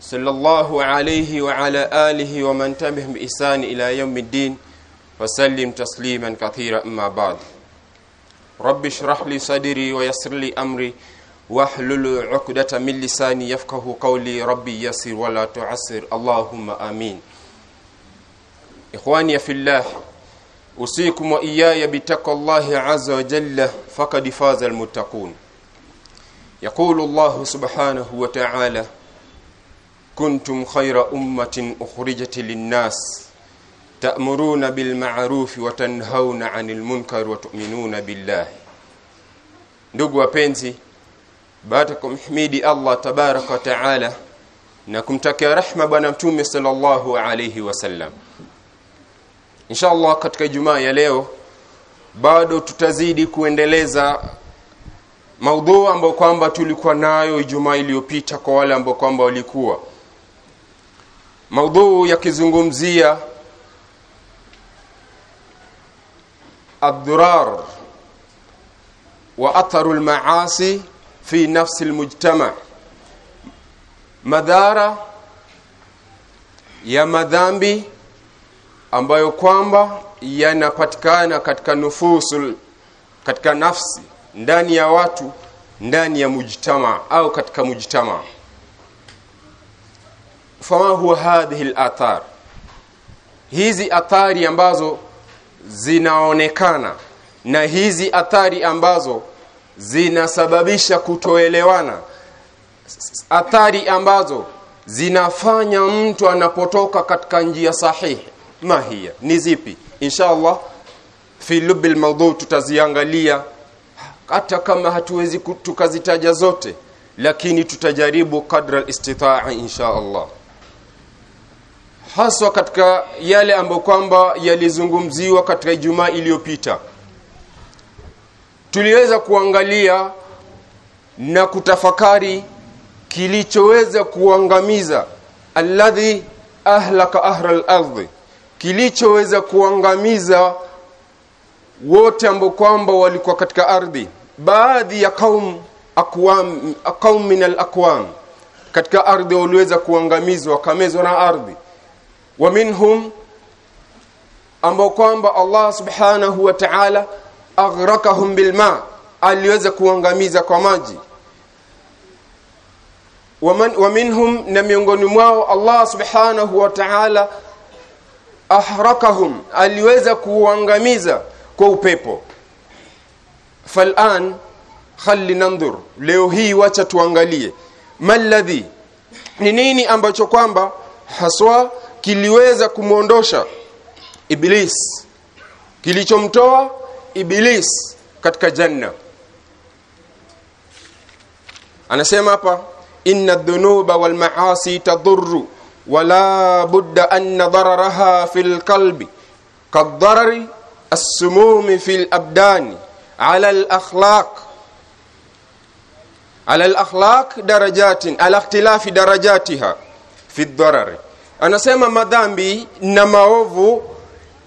صلى الله عليه وعلى آله ومن تبعهم بإحسان إلى يوم الدين وسلم تسليما كثيرا أما بعد. رب اشرح لي صدري ويسر لي أمري واحلل عقدة من لساني يفقه قولي ربي يسر ولا تعسر اللهم آمين. إخواني في الله أوصيكم وإياي بتقوى الله عز وجل فقد فاز المتقون. يقول الله سبحانه وتعالى كنتم خير أمة أخرجت للناس تأمرون بالمعروف وتنهون عن المنكر وتؤمنون بالله ndugu wapenzi baada ya kumhimidi Allah tabaraka wa taala na kumtakia rehma bwana mtume sallallahu alayhi wasallam insha Allah katika Ijumaa ya leo bado tutazidi kuendeleza maudhui ambayo kwamba tulikuwa nayo Ijumaa iliyopita kwa wale ambao kwamba walikuwa maudhuu yakizungumzia adhurar wa atharu lmaasi fi nafsi lmujtama madhara ya madhambi ambayo kwamba yanapatikana katika nufusul katika nafsi ndani ya watu ndani ya mujtama au katika mujtama fama huwa hadhihi al-athar. Hizi athari ambazo zinaonekana na hizi athari ambazo zinasababisha kutoelewana athari ambazo zinafanya mtu anapotoka katika njia sahihi mahia ni zipi? Inshallah fi lubil mawdhu tutaziangalia hata kama hatuwezi tukazitaja zote lakini tutajaribu kadra istitaa insha Allah haswa katika yale ambayo kwamba yalizungumziwa katika Ijumaa iliyopita. Tuliweza kuangalia na kutafakari kilichoweza kuangamiza alladhi ahlaka ahra al-ardh kilichoweza kuangamiza wote ambao kwamba walikuwa katika ardhi. Baadhi ya kaum aqwam qaum min al-aqwam katika ardhi waliweza kuangamizwa wakamezwa na ardhi wa minhum ambao kwamba Allah subhanahu wa ta'ala aghraqahum bilma aliweza kuangamiza kwa maji. Wa minhum na miongoni mwao Allah subhanahu wa ta'ala ahrakahum aliweza kuangamiza kwa upepo. Fal'an khalli nandhur leo hii wacha tuangalie. Maladhi ni nini ambacho kwamba haswa kiliweza kumwondosha iblis kilichomtoa iblis katika janna anasema hapa inna dhunuba wal maasi tadurru wala budda anna dararaha fil qalbi kaddarari السموم في الأبدان على الأخلاق على الأخلاق درجات على اختلاف درجاتها في الضرر anasema madhambi na maovu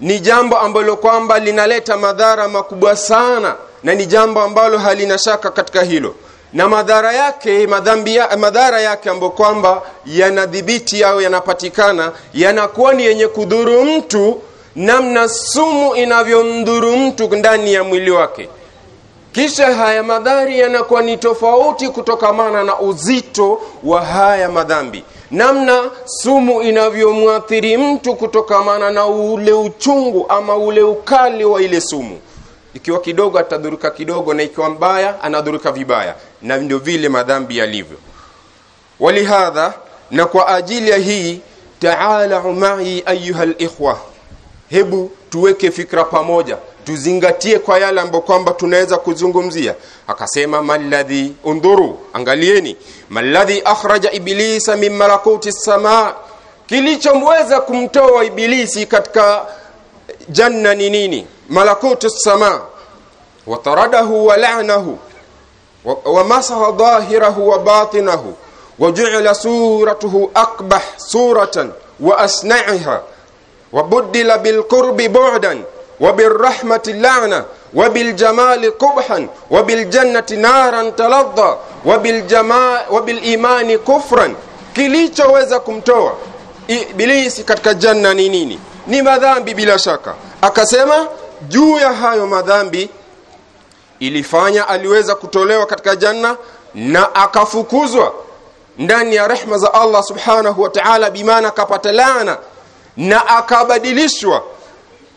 ni jambo ambalo kwamba linaleta madhara makubwa sana na ni jambo ambalo halina shaka katika hilo. Na madhara yake madhambi ya, madhara yake ambayo kwamba yanadhibiti au yanapatikana yanakuwa ni yenye kudhuru mtu namna sumu inavyomdhuru mtu ndani ya mwili wake. Kisha haya madhari yanakuwa ni tofauti kutokamana na uzito wa haya madhambi namna sumu inavyomwathiri mtu kutokamana na ule uchungu ama ule ukali wa ile sumu. Ikiwa kidogo atadhurika kidogo na ikiwa mbaya anadhurika vibaya. Na ndio vile madhambi yalivyo. Walihadha na kwa ajili ya hii taala umai ayuha likhwa hebu tuweke fikra pamoja tuzingatie kwa yale ambayo kwamba tunaweza kuzungumzia. Akasema maladhi undhuru angalieni. Maladhi akhraja ibilisa min malakuti samaa kilichomweza kumtoa ibilisi katika janna ni nini? Malakuti samaa wataradahu walanahu wamasaha dhahirahu wa batinahu. Wajuila suratuhu akbah suratan wa asnaiha. Wabudila bilqurbi bu'dan. وبالرحمة لعنة وبالجمال قبحا وبالجنة نارا تلظى وبالجمال وبالإيمان كفرا kilichoweza kumtoa ibilisi katika janna ni nini ni madhambi bila shaka akasema juu ya hayo madhambi ilifanya aliweza kutolewa katika janna na akafukuzwa ndani ya rehma za Allah subhanahu wa ta'ala bimaana akapata laana na akabadilishwa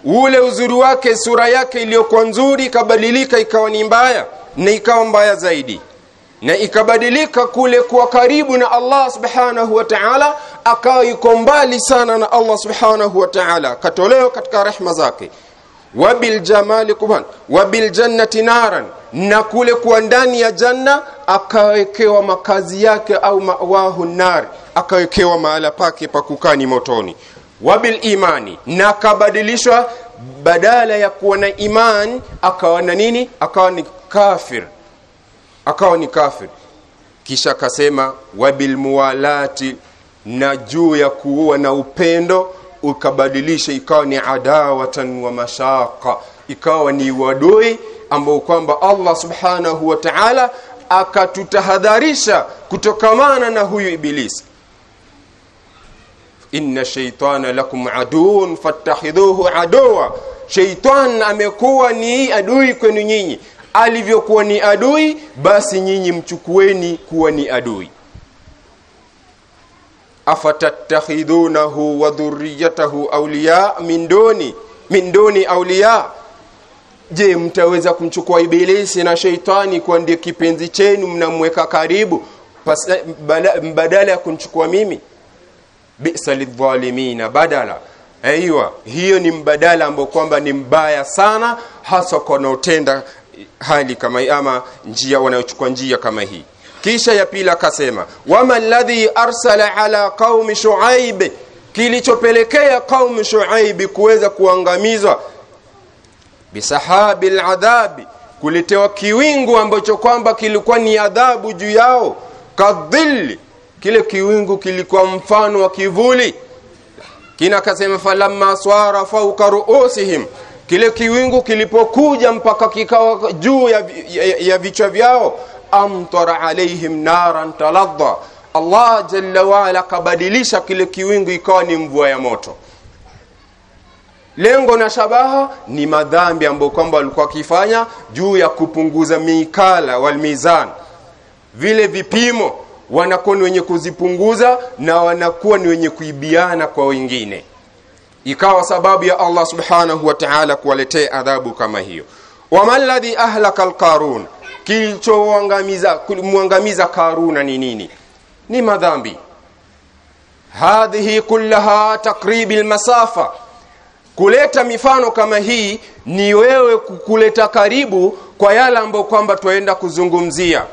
ule uzuri wake sura yake iliyokuwa nzuri ikabadilika ikawa ni mbaya na ikawa mbaya zaidi. Na ikabadilika kule kuwa karibu na Allah subhanahu wa ta'ala akawa yuko mbali sana na Allah subhanahu wa ta'ala. Akatolewa katika rehma zake. Wabil jamali kubhan wabil jannati naran. Na kule kuwa ndani ya janna akawekewa makazi yake au mawahu nar. Akawekewa mahala pake pa kukani motoni wabil imani na akabadilishwa badala ya kuwa na imani akawa na nini? Akawa ni kafir. Akawa ni kafir. Kisha akasema wabil muwalati na juu ya kuwa na upendo ukabadilisha ikawa ni adawatan wa mashaka ikawa ni wadui ambao kwamba Allah subhanahu wa ta'ala akatutahadharisha kutokamana na huyu ibilisi inna shaytana lakum aduun fattakhidhuhu aduwa shaytan amekuwa ni adui kwenu nyinyi. Alivyokuwa ni adui basi nyinyi mchukueni kuwa ni adui. Afatattakhidunahu wa dhurriyatahu awliya min duni? Min duni awliya. Je mtaweza kumchukua ibilisi na sheitani kuwa ndiye kipenzi chenu mnamweka karibu? Badala ya kumchukua mimi bisa lidhalimina badala. Aiwa hiyo ni mbadala ambao kwamba ni mbaya sana hasa kwa wanaotenda hali kama hii ama njia wanayochukua njia kama hii. Kisha ya pili akasema wama alladhi arsala ala qaumi shuaib kilichopelekea qaumi shuaib kuweza kuangamizwa. Bisahabi ladhabi kuletewa kiwingu ambacho kwamba kilikuwa ni adhabu juu yao. Kadhilli kile kiwingu kilikuwa mfano wa kivuli. Kina akasema falamma swara fawqa ruusihim. Kile kiwingu kilipokuja mpaka kikawa juu ya, ya, ya vichwa vyao amtara alaihim naran taladha Allah jalla waala akabadilisha kile kiwingu ikawa ni mvua ya moto. Lengo na shabaha ni madhambi ambayo kwamba walikuwa wakifanya juu ya kupunguza mikala wal mizan. Vile vipimo wanakuwa ni wenye kuzipunguza na wanakuwa ni wenye kuibiana kwa wengine. Ikawa sababu ya Allah subhanahu wa ta'ala kuwaletea adhabu kama hiyo. Wama alladhi ahlaka alqarun? Kilichoangamiza kumwangamiza karuna ni nini? Ni madhambi. Hadhihi kullaha takribi almasafa. Kuleta mifano kama hii ni wewe kuleta karibu kwa yale ambayo kwamba twaenda kuzungumzia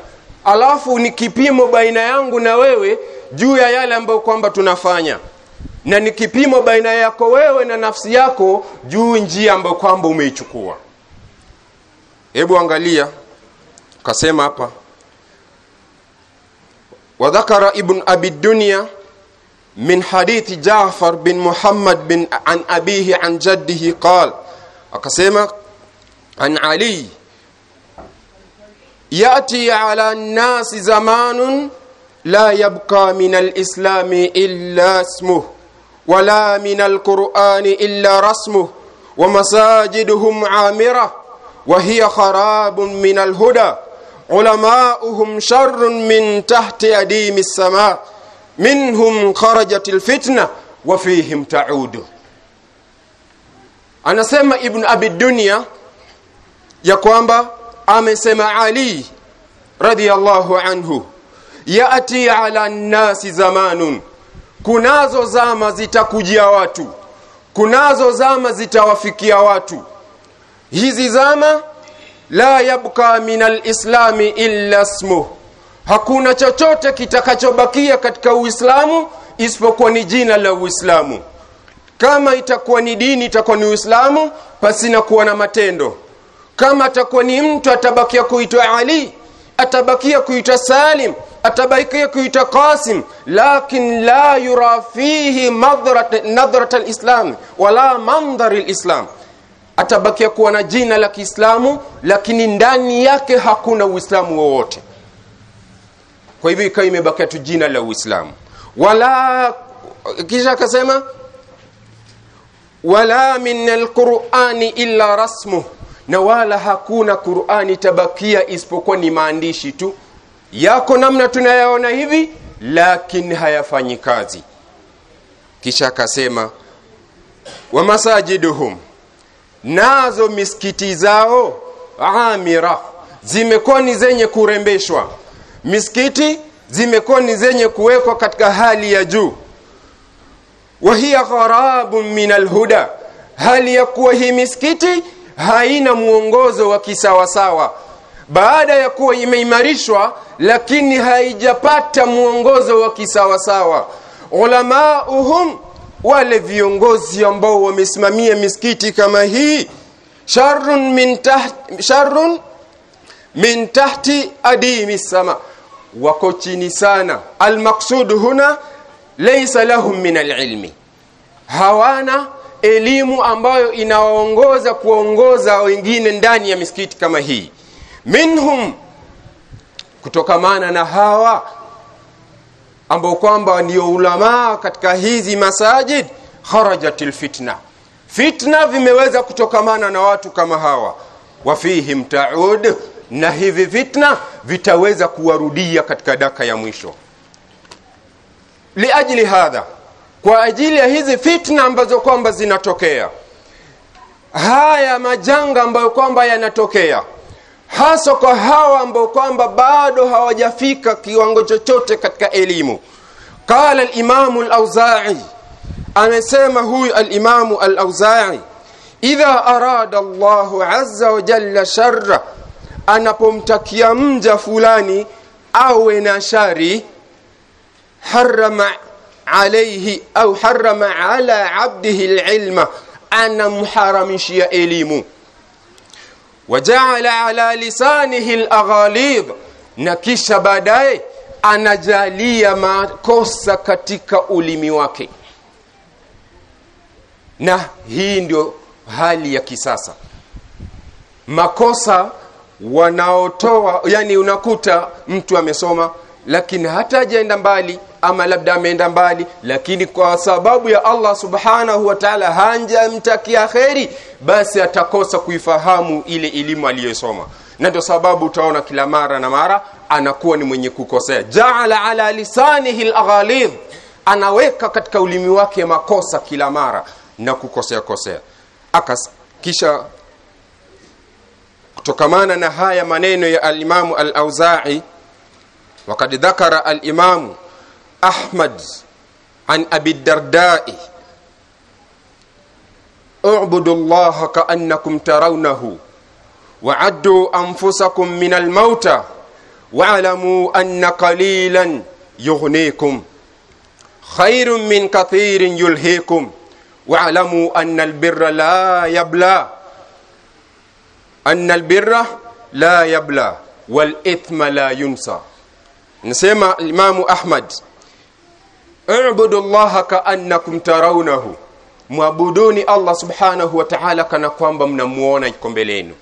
alafu ni kipimo baina yangu na wewe juu ya yale ambayo kwamba tunafanya. Na ni kipimo baina yako wewe na nafsi yako juu njia ambayo kwamba umeichukua. Hebu angalia kasema hapa. Wadhakara ibn abi dunya min hadithi jafar bin muhammad bin an abihi an jaddihi qal. Akasema an ali يأتي على الناس زمان لا يبقى من الإسلام إلا اسمه ولا من القرآن إلا رسمه ومساجدهم عامرة وهي خراب من الهدى علماؤهم شر من تحت أديم السماء منهم خرجت الفتنة وفيهم تعود. anasema ibn abi dunya ya kwamba amesema ali radiyallahu anhu yati ala nnasi zamanun kunazo zama zitakujia watu kunazo zama zitawafikia watu. Hizi zama la yabqa min alislami illa ismu hakuna chochote kitakachobakia katika uislamu isipokuwa ni jina la uislamu. Kama itakuwa ni dini itakuwa ni uislamu pasina kuwa na matendo kama atakuwa ni mtu atabakia kuitwa ali atabakia kuitwa salim atabakia kuitwa qasim. Lakin la yura fihi nadhrat alislam wala mandhar alislam. Atabakia kuwa na jina la kiislamu lakini ndani yake hakuna uislamu wowote. Kwa hivyo ikawa imebakia tu jina la uislamu. Wala kisha akasema wala min alqurani illa rasmuh na wala hakuna qurani tabakia isipokuwa ni maandishi tu. Yako namna tunayaona hivi lakini hayafanyi kazi. Kisha akasema wa masajiduhum nazo misikiti zao amira zimekuwa ni zenye kurembeshwa. Misikiti zimekuwa ni zenye kuwekwa katika hali ya juu. Wa hiya gharabun min alhuda hali ya kuwa hii misikiti haina mwongozo wa kisawasawa. Baada ya kuwa imeimarishwa lakini haijapata mwongozo wa kisawasawa. Ulamauhum wale viongozi ambao wamesimamia misikiti kama hii sharun min tahti, min tahti adimi sama. Wako chini sana. Almaqsud huna laysa lahum min alilmi. Hawana elimu ambayo inawaongoza kuwaongoza wengine ndani ya misikiti kama hii. Minhum kutokamana na hawa ambao kwamba ndio ulamaa katika hizi masajid kharajat lfitna fitna vimeweza kutokamana na watu kama hawa. Wafihim taud na hivi fitna vitaweza kuwarudia katika daka ya mwisho. Liajli hadha kwa ajili ya hizi fitna ambazo kwamba zinatokea. Haya majanga ambayo kwamba yanatokea hasa kwa hawa ambao kwamba bado hawajafika kiwango chochote katika elimu. Qala limamu lauzai amesema huyu alimamu alauzai idha arada llahu aza wajalla sharra anapomtakia mja fulani awe na shari harama alaihi au harama ala abdihi lilma anamharamishia elimu. Wajaala ala lisanihi laghalidh na kisha baadaye anajalia makosa katika ulimi wake. Na hii ndio hali ya kisasa. Makosa wanaotoa yani unakuta mtu amesoma lakini hata ajaenda mbali ama labda ameenda mbali lakini kwa sababu ya allah subhanahu wa taala hanjamtakia kheri basi atakosa kuifahamu ile elimu aliyosoma na ndio sababu utaona kila mara na mara anakuwa ni mwenye kukosea jaala ala lisanihi laghalidh anaweka katika ulimi wake makosa kila mara na kukosea kosea akas kisha kutokamana na haya maneno ya alimamu alauzai وقد ذكر الإمام أحمد عن أبي الدرداء. اعبدوا الله كأنكم ترونه وعدوا أنفسكم من الموتى واعلموا أن قليلا يغنيكم. خير من كثير يلهيكم. واعلموا أن البر لا يبلى. أن البر لا يبلى والإثم لا ينسى. nasema imamu ahmad ubudu llaha kaannakum tarawnahu. Mwabuduni allah subhanahu wa taala kana kwamba mnamuona yuko mbele yenu.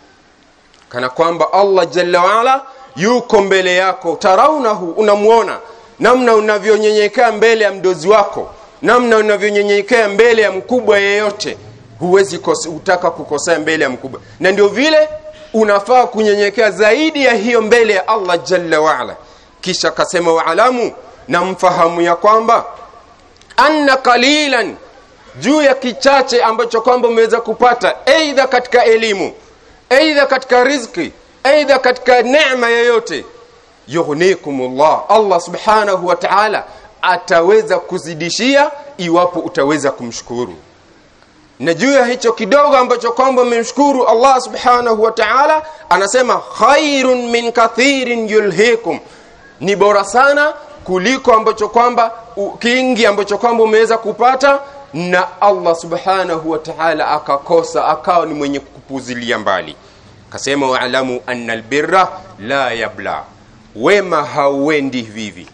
Kana kwamba allah jalla waala yuko mbele yako. Tarawnahu unamuona. Namna unavyonyenyekea mbele ya mdozi wako. Namna unavyonyenyekea mbele ya mkubwa yeyote. Huwezi utaka kukosea mbele ya mkubwa. Na ndio vile unafaa kunyenyekea zaidi ya hiyo mbele ya allah jalla waala kisha akasema waalamu na mfahamu ya kwamba anna qalilan juu ya kichache ambacho kwamba umeweza kupata aidha katika elimu aidha katika rizki aidha katika neema yoyote yughnikumullah allah subhanahu wa taala ataweza kuzidishia iwapo utaweza kumshukuru. Na juu ya hicho kidogo ambacho kwamba umemshukuru allah subhanahu wa taala anasema khairun min kathirin yulhikum ni bora sana kuliko ambacho kwamba kingi ambacho kwamba umeweza kupata na Allah subhanahu wa ta'ala akakosa akawa ni mwenye kupuzilia mbali. Kasema waalamu anna albirra la yabla. Wema hauendi vivi.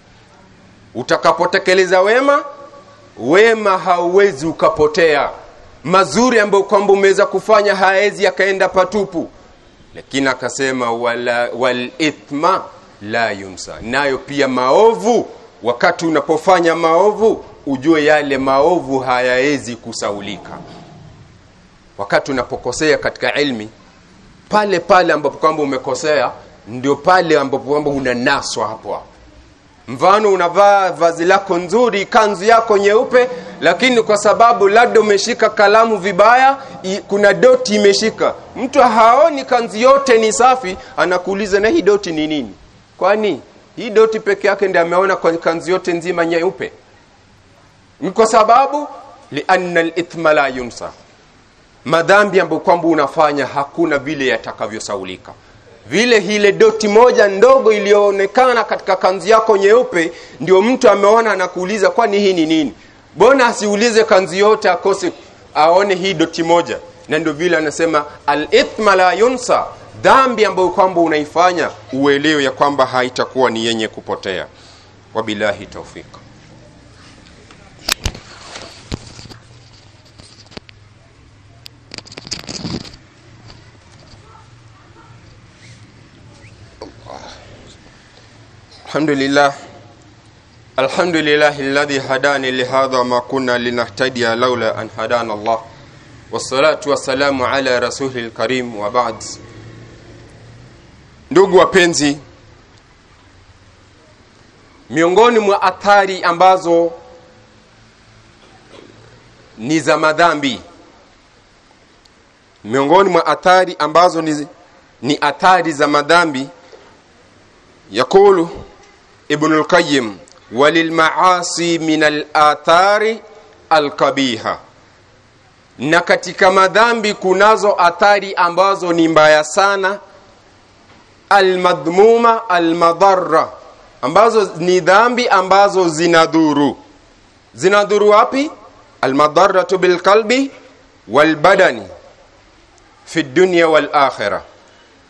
Utakapotekeleza wema wema hauwezi ukapotea. Mazuri ambayo kwamba umeweza kufanya haezi yakaenda patupu. Lakini akasema wala walithma la yunsa. Nayo pia maovu. Wakati unapofanya maovu ujue yale maovu hayawezi kusaulika. Wakati unapokosea katika ilmi pale pale ambapo kwamba umekosea ndio pale ambapo kwamba unanaswa hapo hapo. Mfano unavaa vazi lako nzuri kanzu yako nyeupe lakini kwa sababu labda umeshika kalamu vibaya kuna doti imeshika. Mtu haoni kanzu yote ni safi anakuuliza na hii doti ni nini kwani hii doti peke yake ndiye ameona kwa kanzu yote nzima nyeupe? Ni kwa sababu lianna lithma la yunsa. Madhambi ambayo kwamba unafanya hakuna vile yatakavyosaulika. Vile hile doti moja ndogo iliyoonekana katika kanzu yako nyeupe ndio mtu ameona anakuuliza kwani hii ni nini? Bona asiulize kanzu yote akose aone hii doti moja? Na ndio vile anasema alithma la yunsa dhambi ambayo kwamba unaifanya uelewe ya kwamba haitakuwa ni yenye kupotea wabillahi taufik الحمد لله الحمد لله الذي هداني لهذا ما كنا لنهتدي لولا أن هدانا الله والصلاة والسلام على رسول الكريم وبعد Ndugu wapenzi, miongoni mwa athari ambazo ni za madhambi, miongoni mwa athari ambazo ni, ni athari za madhambi, yakulu Ibnu lqayim walilmaasi min alathari alkabiha, na katika madhambi kunazo athari ambazo ni mbaya sana almadhmuma almadharra ambazo ni dhambi ambazo zinadhuru. Zinadhuru wapi? Almadharratu bilqalbi walbadani fi dunya walakhirah.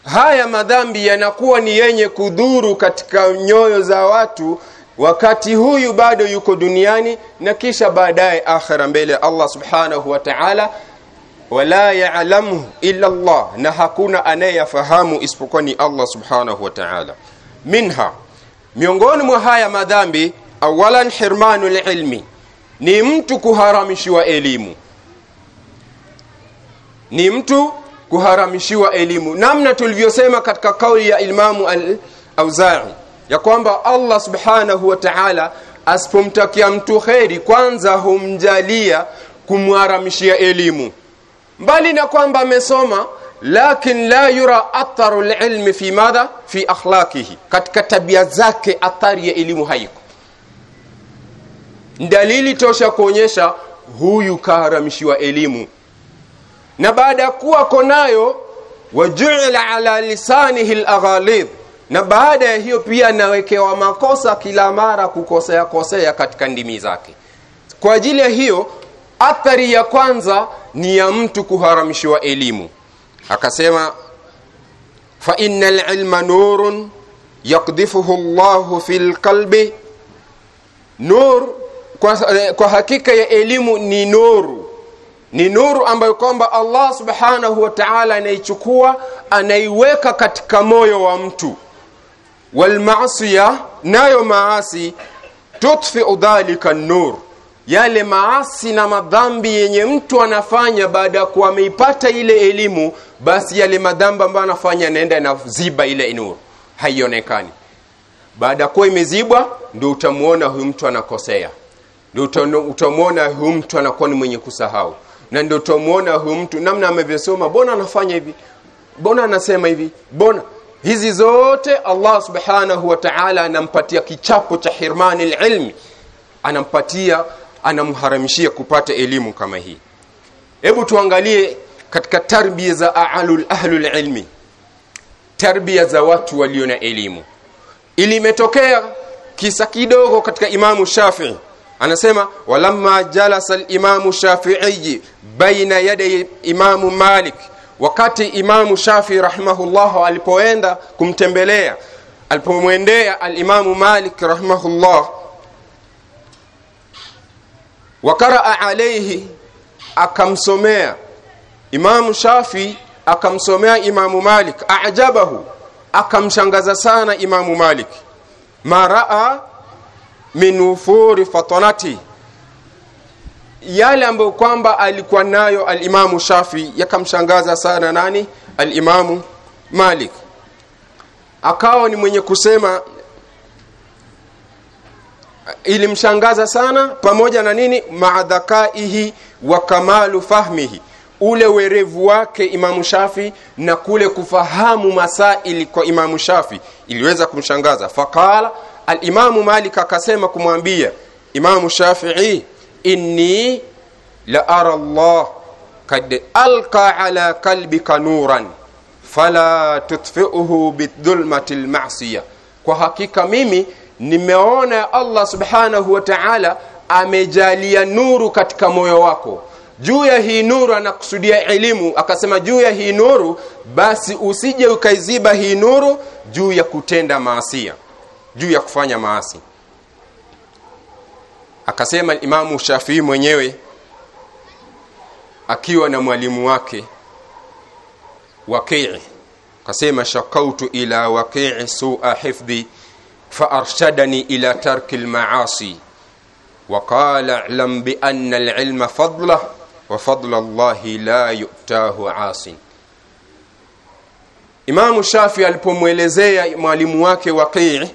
Haya madhambi yanakuwa ni yenye kudhuru katika nyoyo za watu wakati huyu bado yuko duniani na kisha baadaye akhira mbele Allah subhanahu wa ta'ala wala ya'lamu illa Allah na hakuna anayeyafahamu isipokuwa ni Allah subhanahu wa ta'ala. Minha miongoni mwa haya madhambi awalan hirmanu ilmi ni mtu kuharamishiwa elimu. Ni mtu kuharamishiwa elimu. Namna tulivyosema katika kauli ya imamu al-Auza'i ya kwamba Allah subhanahu wa ta'ala asipomtakia mtu kheri kwanza humjalia kumharamishia elimu mbali na kwamba amesoma lakin la yura atharu lilmi fi madha? Fi akhlaqihi. Katika tabia zake athari ya elimu haiko. Dalili tosha kuonyesha huyu kaharamishiwa elimu. Na baada ya kuwa konayo wajuila ala lisanihi laghalidh na baada ya hiyo pia anawekewa makosa kila mara kukosea kosea katika ndimi zake. Kwa ajili ya hiyo athari ya kwanza ni ya mtu kuharamishiwa elimu. Akasema fa inna lilma nurun yaqdifuhu llahu fi lqalbi nur kwa, kwa hakika ya elimu ni nuru. Ni nuru ambayo kwamba Allah subhanahu wa ta'ala anaichukua anaiweka katika moyo wa mtu. Wal maasiya nayo maasi tutfiu dhalika nur yale maasi na madhambi yenye mtu anafanya baada ya kuwa ameipata ile elimu basi yale madhambi ambayo anafanya anaenda yanaziba ile nuru. Haionekani. Baada ya kuwa imezibwa ndio utamwona huyu mtu anakosea. Ndio utamwona huyu mtu anakuwa ni mwenye kusahau. Na ndio utamuona huyu mtu namna amevyosoma bona anafanya hivi? Bona anasema hivi? Bona hizi zote Allah subhanahu wa ta'ala anampatia kichapo cha hirmani ilmi anampatia anamharamishia kupata elimu kama hii. Hebu tuangalie katika tarbia za aalul ahlul ilmi tarbia za watu walio na elimu. Ili imetokea kisa kidogo katika imamu shafii. Anasema walamma jalasa limamu shafiiyi baina yaday imamu malik. Wakati imamu shafii rahimahullah alipoenda kumtembelea alipomwendea alimamu malik rahimahullah wakaraa alayhi akamsomea. Imamu shafi akamsomea imamu malik. Ajabahu akamshangaza sana imamu malik. Maraa min ufuri fatanati. Yale ambayo kwamba alikuwa nayo alimamu shafi yakamshangaza sana nani? Alimamu malik. Akawa ni mwenye kusema ilimshangaza sana pamoja na nini? Maadhakaihi wa kamalu fahmihi. Ule werevu wake imamu shafi na kule kufahamu masaili kwa imamu shafi iliweza kumshangaza. Faqala alimamu malik akasema kumwambia imamu shafii inni la ara llah kad alqa ala kalbika nuran fala tutfiuhu bidhulmati lmasiya kwa hakika mimi nimeona ya allah subhanahu wa taala amejalia nuru katika moyo wako. Juu ya hii nuru anakusudia elimu. Akasema juu ya hii nuru basi usije ukaiziba hii nuru juu ya kutenda maasia juu ya kufanya maasi. Akasema imamu shafii mwenyewe akiwa na mwalimu wake waqii akasema shakautu ila waqii sua hifdhi faarshadani ila tarki lmaasi وقال اعلم بأن العلم فضله وفضل الله لا يؤتاه عاصٍ imamu shafi alipomwelezea mwalimu wake waqii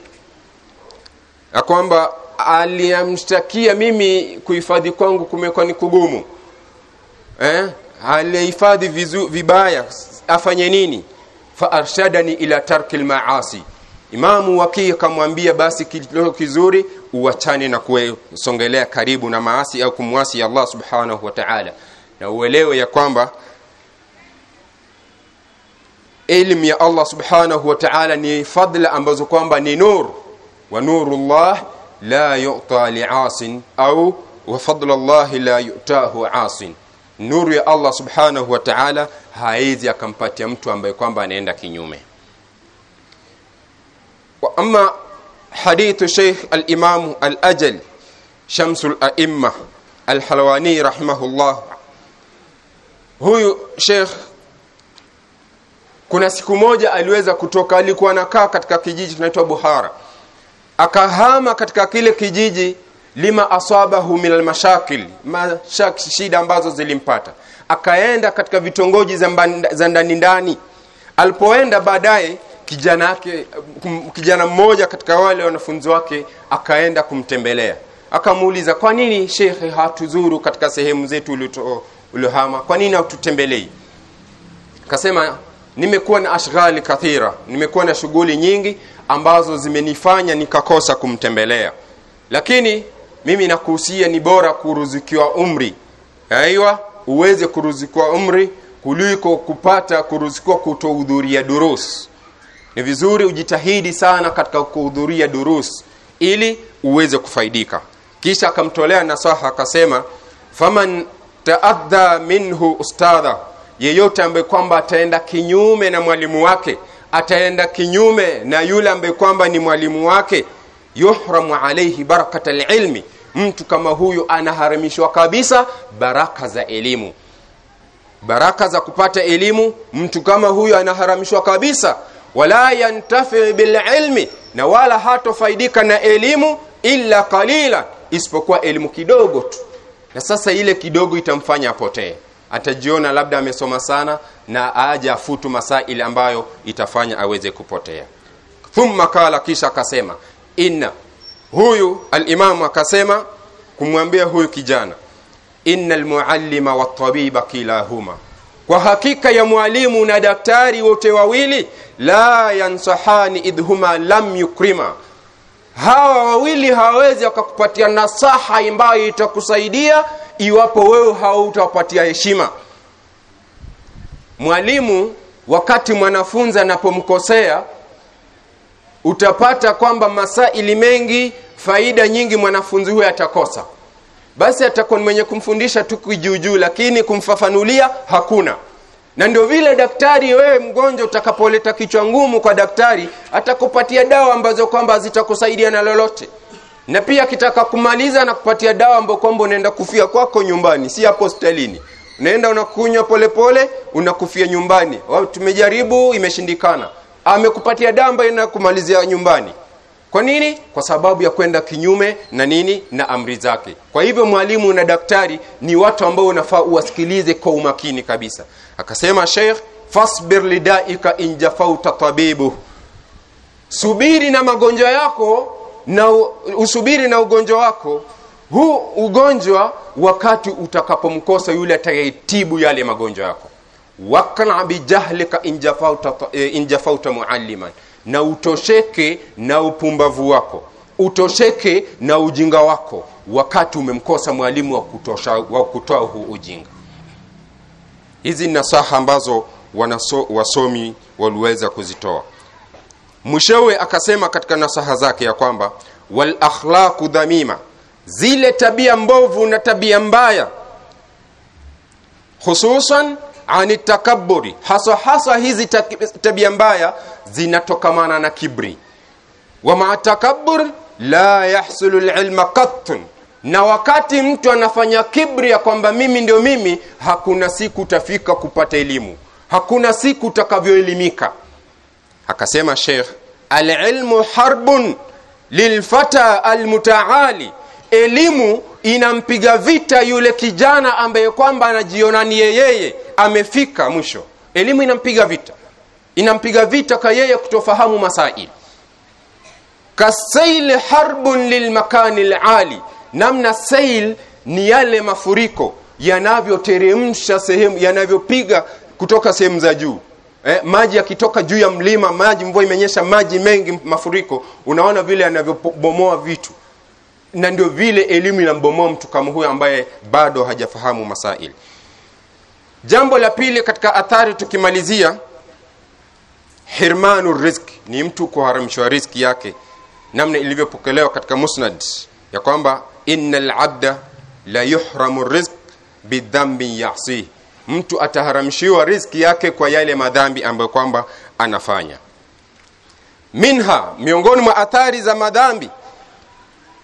ya kwamba aliyamshtakia mimi kuhifadhi kwangu kumekuwa ni kugumu eh? alihifadhi vibaya afanye nini faarshadani ila tarki lmaasi imamu wakii akamwambia basi kilo kizuri uachane na kusongelea karibu na maasi au kumwasi allah subhanahu wa taala. Na uelewe ya kwamba elimu ya allah subhanahu wa taala ni fadla ambazo kwamba ni nur. Wa nurullah la yuta liasin au wa fadla llahi la yutahu asin. Nuru ya allah subhanahu wa taala haizi akampatia mtu ambaye kwamba anaenda kinyume wa amma hadithu Sheikh al-Imam al-Ajali Shamsul Aimma al-Halwani rahimahullah, huyu Sheikh kuna siku moja aliweza kutoka, alikuwa anakaa katika kijiji kinaitwa Buhara, akahama katika kile kijiji lima asabahu min almashakil shida ambazo zilimpata, akaenda katika vitongoji za ndani ndani. Alipoenda baadaye kijana yake kijana mmoja katika wale wanafunzi wake akaenda kumtembelea. Akamuuliza kwa nini shekhe hatuzuru katika sehemu zetu uliohama? Kwa nini hatutembelei? Akasema nimekuwa na ashghali kathira. Nimekuwa na shughuli nyingi ambazo zimenifanya nikakosa kumtembelea. Lakini mimi nakuhusia ni bora kuruzikiwa umri. Aiwa uweze kuruzikiwa umri kuliko kupata kuruzikiwa kutohudhuria durus ni vizuri ujitahidi sana katika kuhudhuria durus ili uweze kufaidika. Kisha akamtolea nasaha akasema faman taadha minhu ustadha yeyote ambaye kwamba ataenda kinyume na mwalimu wake ataenda kinyume na yule ambaye kwamba ni mwalimu wake yuhramu alaihi barakata lilmi mtu kama huyu anaharamishwa kabisa baraka za elimu. Baraka za kupata elimu mtu kama huyu anaharamishwa kabisa wala yantafi bililmi na wala hatofaidika na elimu illa qalila isipokuwa elimu kidogo tu. Na sasa ile kidogo itamfanya apotee. Atajiona labda amesoma sana na aje afutu masaili ambayo itafanya aweze kupotea. Thumma kala kisha akasema inna huyu alimamu akasema kumwambia huyu kijana inna almuallima watabiba kilahuma kwa hakika ya mwalimu na daktari wote wawili la yansahani idhuma lam yukrima. Hawa wawili hawawezi wakakupatia nasaha ambayo itakusaidia iwapo wewe hautawapatia heshima. Mwalimu wakati mwanafunzi anapomkosea utapata kwamba masaili mengi faida nyingi mwanafunzi huyo atakosa basi atakuwa mwenye kumfundisha tu kijuujuu lakini kumfafanulia hakuna. Na ndio vile daktari wewe mgonjwa utakapoleta kichwa ngumu kwa daktari atakupatia dawa ambazo kwamba zitakusaidia na lolote. Na pia kitaka kumaliza na kupatia dawa ambayo kwamba unaenda kufia kwako nyumbani si hapo hospitalini. Unaenda unakunywa polepole unakufia nyumbani. Tumejaribu imeshindikana. Amekupatia dawa ambayo inakumalizia nyumbani kwa nini? Kwa sababu ya kwenda kinyume na nini? Na amri zake. Kwa hivyo mwalimu na daktari ni watu ambao unafaa uwasikilize kwa umakini kabisa. Akasema sheikh fasbir lidaika injafauta tabibu. Subiri na magonjwa yako na usubiri na ugonjwa wako. Huu ugonjwa wakati utakapomkosa yule atakayetibu yale magonjwa yako. Wakna bijahlika injafauta, injafauta in jafauta mualliman na utosheke na upumbavu wako. Utosheke na ujinga wako wakati umemkosa mwalimu wa, kutosha, wa kutoa huu ujinga. Hizi ni nasaha ambazo wanaso, wasomi waliweza kuzitoa. Mwishowe akasema katika nasaha zake ya kwamba wal akhlaqu dhamima zile tabia mbovu na tabia mbaya. Hususan ani takaburi haswa haswa hizi tabia mbaya zinatokamana na kibri. Wa maa takabur la yahsulu lilma qattun. Na wakati mtu anafanya kibri ya kwamba mimi ndio mimi hakuna siku utafika kupata elimu. Hakuna siku utakavyoelimika. Akasema sheikh alilmu harbun lilfata almutaali elimu inampiga vita yule kijana ambaye kwamba anajiona ni yeye amefika mwisho. Elimu inampiga vita. Inampiga vita kwa yeye kutofahamu masaili. Kasail harbun lilmakani lali namna sail ni yale mafuriko yanavyoteremsha sehemu yanavyopiga kutoka sehemu za juu. Eh, maji yakitoka juu ya mlima maji mvua imenyesha maji mengi mafuriko. Unaona vile yanavyobomoa vitu na ndio vile elimu inambomoa mtu kama huyo ambaye bado hajafahamu masaili. Jambo la pili katika athari tukimalizia hirmanu risk ni mtu kuharamishwa riski yake. Namna ilivyopokelewa katika musnad ya kwamba innal abda la yuhramu rizq bidhambin yasi. Mtu ataharamishiwa riski yake kwa yale madhambi ambayo kwamba anafanya. Minha miongoni mwa athari za madhambi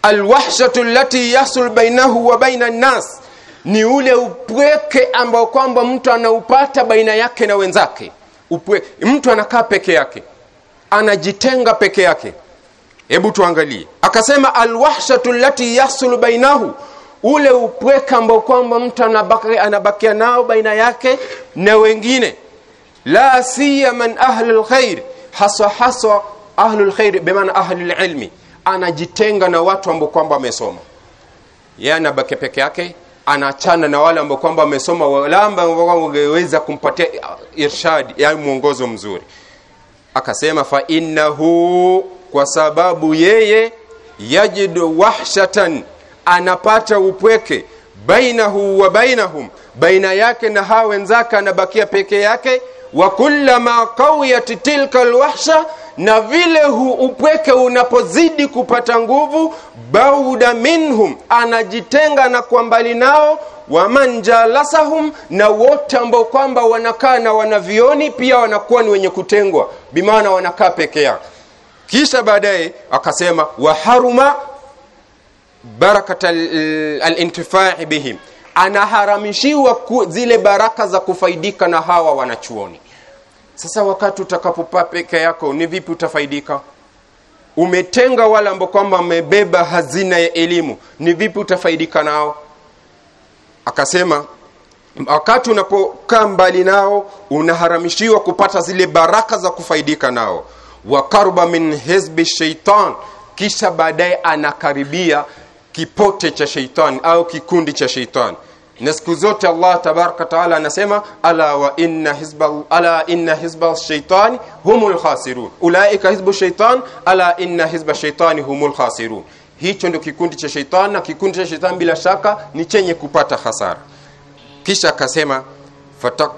alwahshatu lati yasul bainahu wa baina nnas ni ule upweke ambao kwamba mtu anaupata baina yake na wenzake. Upwe, mtu anakaa peke yake. Anajitenga peke yake. Hebu tuangalie. Akasema alwahshatu lati yasul bainahu. Ule upweke ambao kwamba mtu anabaki, anabakia nao baina yake na wengine. La siyaman ahli khair. Haswa haswa ahlul khair bimaana ahli lilmi anajitenga na watu ambao kwamba wamesoma. Yeye anabaki peke yake anaachana na wale ambao kwamba wamesoma wala ambao wangeweza kumpatia irshad yani mwongozo mzuri. Akasema fa innahu kwa sababu yeye yajidu wahshatan anapata upweke bainahu wa bainahum baina yake na hawa wenzake anabakia peke yake wa kullama qawiyat tilka alwahsha na vile hu upweke unapozidi kupata nguvu bauda minhum anajitenga na kwa mbali nao waman jalasahum na wote ambao kwamba wanakaa na wanavioni pia wanakuwa ni wenye kutengwa. Bimaana wanakaa peke yao. Kisha baadaye akasema waharuma barakata alintifai bihim. Anaharamishiwa zile baraka za kufaidika na hawa wanachuoni sasa wakati utakapopaa peke yako ni vipi utafaidika? Umetenga wale ambao kwamba wamebeba hazina ya elimu ni vipi utafaidika nao? Akasema wakati unapokaa mbali nao unaharamishiwa kupata zile baraka za kufaidika nao. Wa karba min hizbi shaitan kisha baadaye anakaribia kipote cha sheitani au kikundi cha sheitan na siku zote allah tabaraka taala anasema ala wa inna hizba ala inna hizba shaitani humul khasirun. Ulaika hizbu shaitan ala inna hizba shaitani humul khasirun. Hicho ndio kikundi cha shaitani na kikundi cha shaitani bila shaka ni chenye kupata hasara. Kisha akasema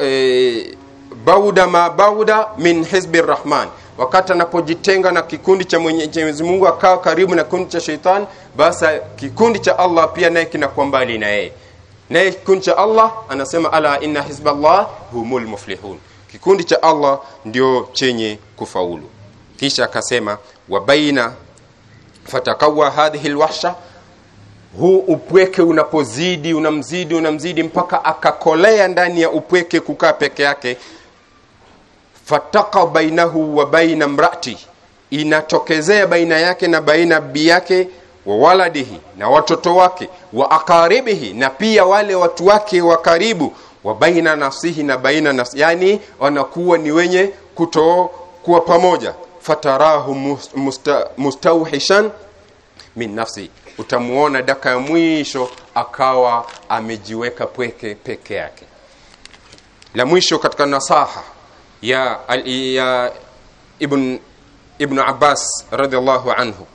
e, bauda ma bauda min hizbi rahman wakati anapojitenga na kikundi cha Mwenyezi Mungu akawa karibu na kikundi cha shaitani basi kikundi cha Allah pia naye kinakuwa mbali na yeye naye kikundi cha Allah anasema ala inna hizballah humul muflihun. Kikundi cha Allah ndio chenye kufaulu. Kisha akasema wa baina fatakawa hadhihi alwahsha huu upweke unapozidi unamzidi unamzidi mpaka akakolea ndani ya upweke kukaa peke yake. Fataka bainahu wa baina mrati inatokezea baina yake na baina bi yake wa waladihi na watoto wake wa akaribihi na pia wale watu wake wa karibu wa baina nafsihi na baina nafsi yani wanakuwa ni wenye kuto kuwa pamoja. Fatarahu musta, mustauhishan min nafsi utamuona daka ya mwisho akawa amejiweka pweke peke yake. La mwisho katika nasaha ya, ya ibn, ibn abbas radhiallahu anhu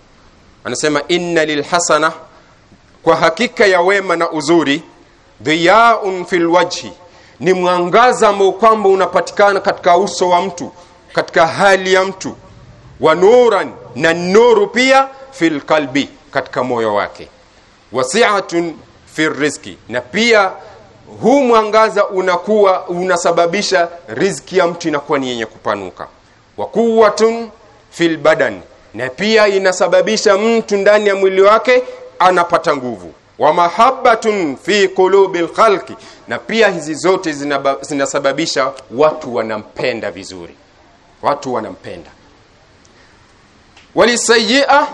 anasema inna lilhasana kwa hakika ya wema na uzuri dhiyaun fil wajhi ni mwangaza ambao kwamba unapatikana katika uso wa mtu katika hali ya mtu wa nuran na nuru pia fil lqalbi katika moyo wake. Wasiatun fi rizki na pia huu mwangaza unakuwa unasababisha riziki ya mtu inakuwa ni yenye kupanuka. Wa quwwatun fil badan na pia inasababisha mtu ndani ya mwili wake anapata nguvu. Wa mahabbatun fi qulubi lkhalqi na pia hizi zote zinasababisha watu wanampenda vizuri. Watu wanampenda. Walisayia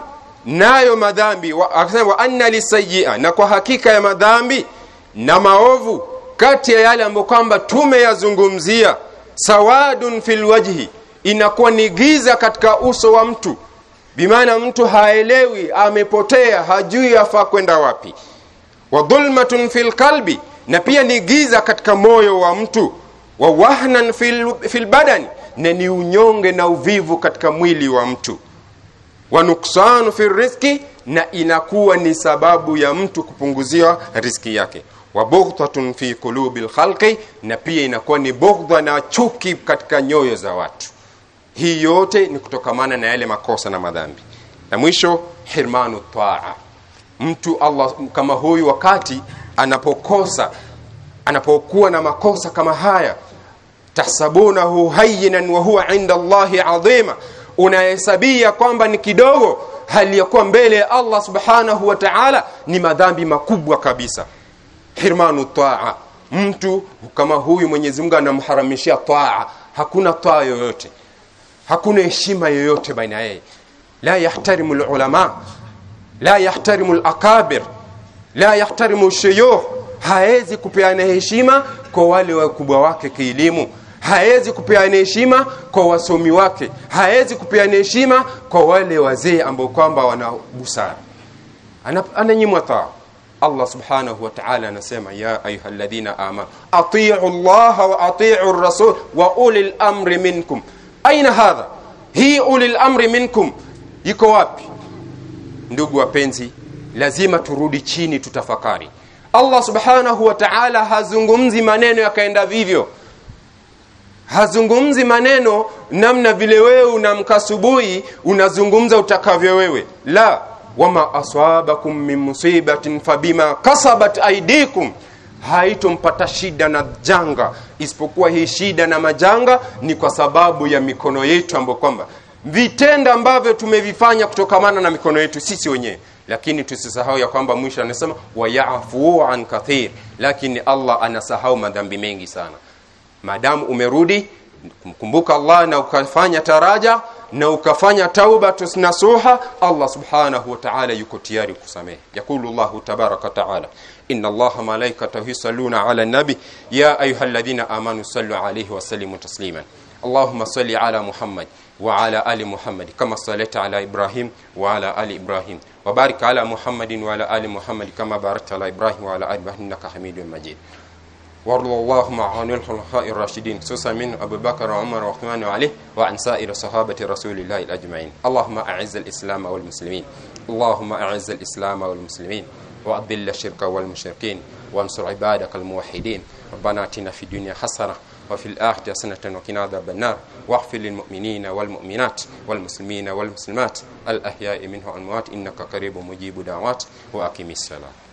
nayo madhambi. Akasema wa anna lisayia. Na kwa hakika ya madhambi na maovu kati ya yale ambayo kwamba tumeyazungumzia sawadun fil wajhi inakuwa ni giza katika uso wa mtu bimaana mtu haelewi amepotea hajui afaa kwenda wapi. Wa dhulmatun fi lqalbi na pia ni giza katika moyo wa mtu. Wa wahnan fi lbadani na ni unyonge na uvivu katika mwili wa mtu. Wa nuksanu fi riski na inakuwa ni sababu ya mtu kupunguziwa riski yake. Wa bughdhatun fi qulubi lkhalqi na pia inakuwa ni bughdha na chuki katika nyoyo za watu hii yote ni kutokamana na yale makosa na madhambi. Na mwisho hirmanu taa. Mtu allah kama huyu wakati anapokosa anapokuwa na makosa kama haya tahsabunahu hayinan wa huwa inda allahi adhima unahesabia kwamba ni kidogo hali ya kuwa mbele ya allah subhanahu wa taala ni madhambi makubwa kabisa. Hirmanu taa. Mtu kama huyu mwenyezi mungu anamharamishia taa. Hakuna taa yoyote hakuna heshima yoyote baina yeye. La yahtarimu lulama la yahtarimu lakabir la yahtarimu shuyukh haezi kupeana heshima kwa wale wakubwa wake kielimu. Haezi kupeana heshima kwa wasomi wake. Haezi kupeana heshima kwa wale wazee ambao kwamba wana busara ananyimwa taa allah subhanahu wa taala anasema ya ayuha alladhina amanu atii'u Allah wa atii'u ar-rasul wa ulil amri minkum aina hadha? Hii ulil amri minkum. Iko wapi? Ndugu wapenzi lazima turudi chini tutafakari. Allah subhanahu wa taala hazungumzi maneno yakaenda vivyo. Hazungumzi maneno namna vile wewe unamka asubuhi unazungumza utakavyo wewe. La wama aswabakum min musibatin fabima kasabat aidikum haitompata shida na janga. Isipokuwa hii shida na majanga ni kwa sababu ya mikono yetu ambayo kwamba vitendo ambavyo tumevifanya kutokamana na mikono yetu sisi wenyewe. Lakini tusisahau ya kwamba mwisho anasema wayafu an kathir. Lakini allah anasahau madhambi mengi sana. Madamu umerudi kumkumbuka allah na ukafanya taraja na ukafanya tauba tusnasuha allah subhanahu wa ta'ala yuko tayari kusamehe yakulu Allah tabaraka wataala إن الله ملائكته يصلون على النبي. يا أيها الذين آمنوا صلوا عليه وسلموا تسليما. اللهم صل على محمد وعلى آل محمد كما صليت على إبراهيم وعلى آل إبراهيم. وبارك على محمد وعلى آل محمد كما باركت على إبراهيم وعلى آل إبراهيم إنك حميد مجيد. وارض اللهم عن الخلفاء الراشدين خصوصا من أبو بكر وعمر وعثمان وعلي وعن سائر صحابة رسول الله الاجمعين اللهم أعز الإسلام والمسلمين. اللهم أعز الإسلام والمسلمين. وأذل الشرك والمشركين وانصر عبادك الموحدين. ربنا آتنا في الدنيا حسنة وفي الآخرة حسنة وقنا عذاب النار. واغفر للمؤمنين والمؤمنات والمسلمين والمسلمات الأحياء منه والأموات إنك قريب مجيب دعوات وأقم الصلاة.